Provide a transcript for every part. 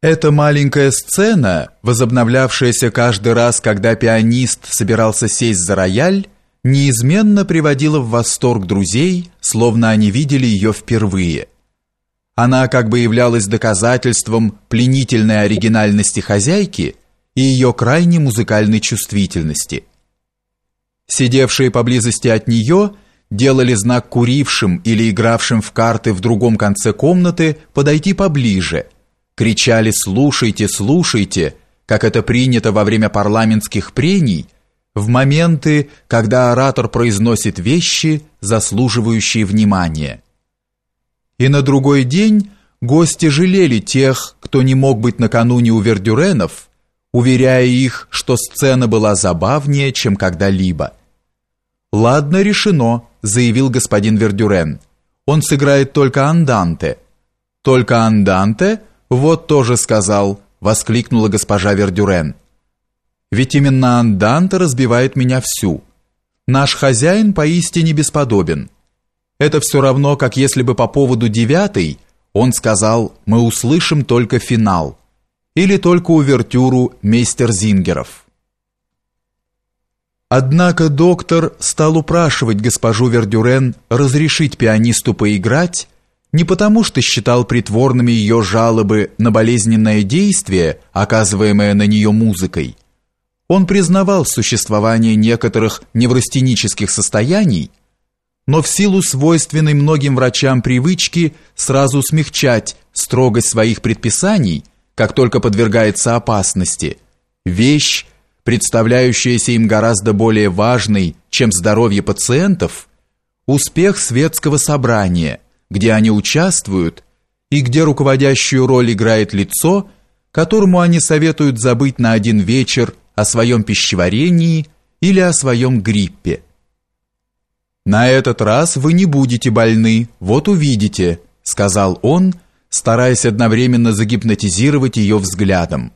Эта маленькая сцена, возобновлявшаяся каждый раз, когда пианист собирался сесть за рояль, неизменно приводила в восторг друзей, словно они видели ее впервые. Она как бы являлась доказательством пленительной оригинальности хозяйки и ее крайней музыкальной чувствительности. Сидевшие поблизости от нее делали знак курившим или игравшим в карты в другом конце комнаты подойти поближе – кричали «слушайте, слушайте», как это принято во время парламентских прений, в моменты, когда оратор произносит вещи, заслуживающие внимания. И на другой день гости жалели тех, кто не мог быть накануне у Вердюренов, уверяя их, что сцена была забавнее, чем когда-либо. «Ладно, решено», — заявил господин Вердюрен. «Он сыграет только анданте». «Только анданте?» «Вот тоже сказал», — воскликнула госпожа Вердюрен. «Ведь именно анданта разбивает меня всю. Наш хозяин поистине бесподобен. Это все равно, как если бы по поводу девятой он сказал «мы услышим только финал» или только увертюру мейстер Зингеров. Однако доктор стал упрашивать госпожу Вердюрен разрешить пианисту поиграть, не потому, что считал притворными ее жалобы на болезненное действие, оказываемое на нее музыкой. Он признавал существование некоторых неврастенических состояний, но в силу свойственной многим врачам привычки сразу смягчать строгость своих предписаний, как только подвергается опасности, вещь, представляющаяся им гораздо более важной, чем здоровье пациентов, успех светского собрания – где они участвуют и где руководящую роль играет лицо, которому они советуют забыть на один вечер о своем пищеварении или о своем гриппе. «На этот раз вы не будете больны, вот увидите», сказал он, стараясь одновременно загипнотизировать ее взглядом.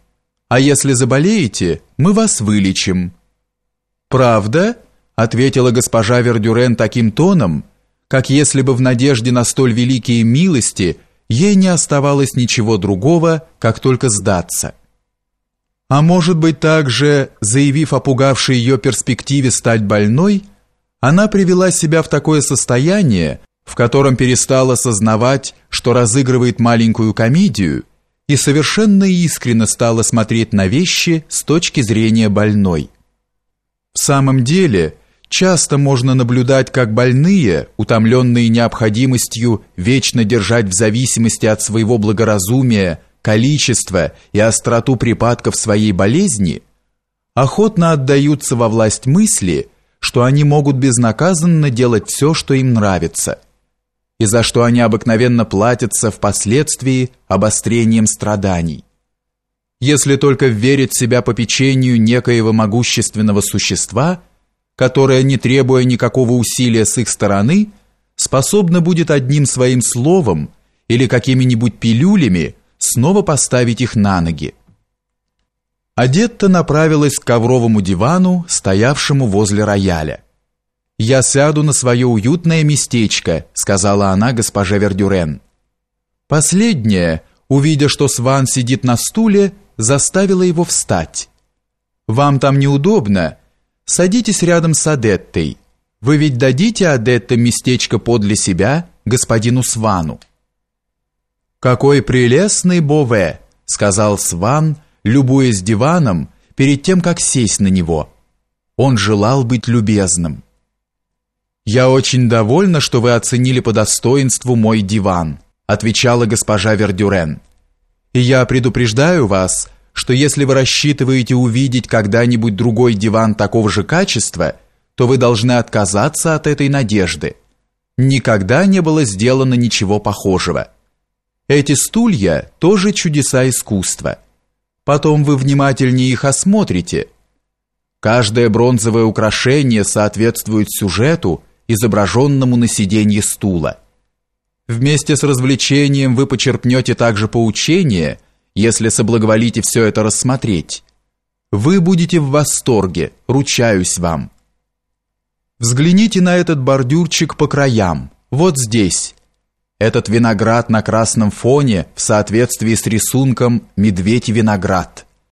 «А если заболеете, мы вас вылечим». «Правда?» ответила госпожа Вердюрен таким тоном, как если бы в надежде на столь великие милости ей не оставалось ничего другого, как только сдаться. А может быть также, заявив о пугавшей ее перспективе стать больной, она привела себя в такое состояние, в котором перестала сознавать, что разыгрывает маленькую комедию, и совершенно искренно стала смотреть на вещи с точки зрения больной. В самом деле, Часто можно наблюдать, как больные, утомленные необходимостью вечно держать в зависимости от своего благоразумия количество и остроту припадков своей болезни, охотно отдаются во власть мысли, что они могут безнаказанно делать все, что им нравится, и за что они обыкновенно платятся впоследствии обострением страданий. Если только верить себя попечению некоего могущественного существа – которая, не требуя никакого усилия с их стороны, способна будет одним своим словом или какими-нибудь пилюлями снова поставить их на ноги. Адетта направилась к ковровому дивану, стоявшему возле рояля. «Я сяду на свое уютное местечко», — сказала она госпоже Вердюрен. Последняя, увидя, что Сван сидит на стуле, заставила его встать. «Вам там неудобно», Садитесь рядом с Адеттой. Вы ведь дадите Адетте местечко подле себя господину Свану. Какой прелестный Бове, сказал Сван, любуясь диваном перед тем, как сесть на него. Он желал быть любезным. Я очень довольна, что вы оценили по достоинству мой диван, отвечала госпожа Вердюрен. И я предупреждаю вас, что если вы рассчитываете увидеть когда-нибудь другой диван такого же качества, то вы должны отказаться от этой надежды. Никогда не было сделано ничего похожего. Эти стулья тоже чудеса искусства. Потом вы внимательнее их осмотрите. Каждое бронзовое украшение соответствует сюжету, изображенному на сиденье стула. Вместе с развлечением вы почерпнете также поучение – если соблаговолите все это рассмотреть. Вы будете в восторге, ручаюсь вам. Взгляните на этот бордюрчик по краям, вот здесь. Этот виноград на красном фоне в соответствии с рисунком «Медведь и виноград».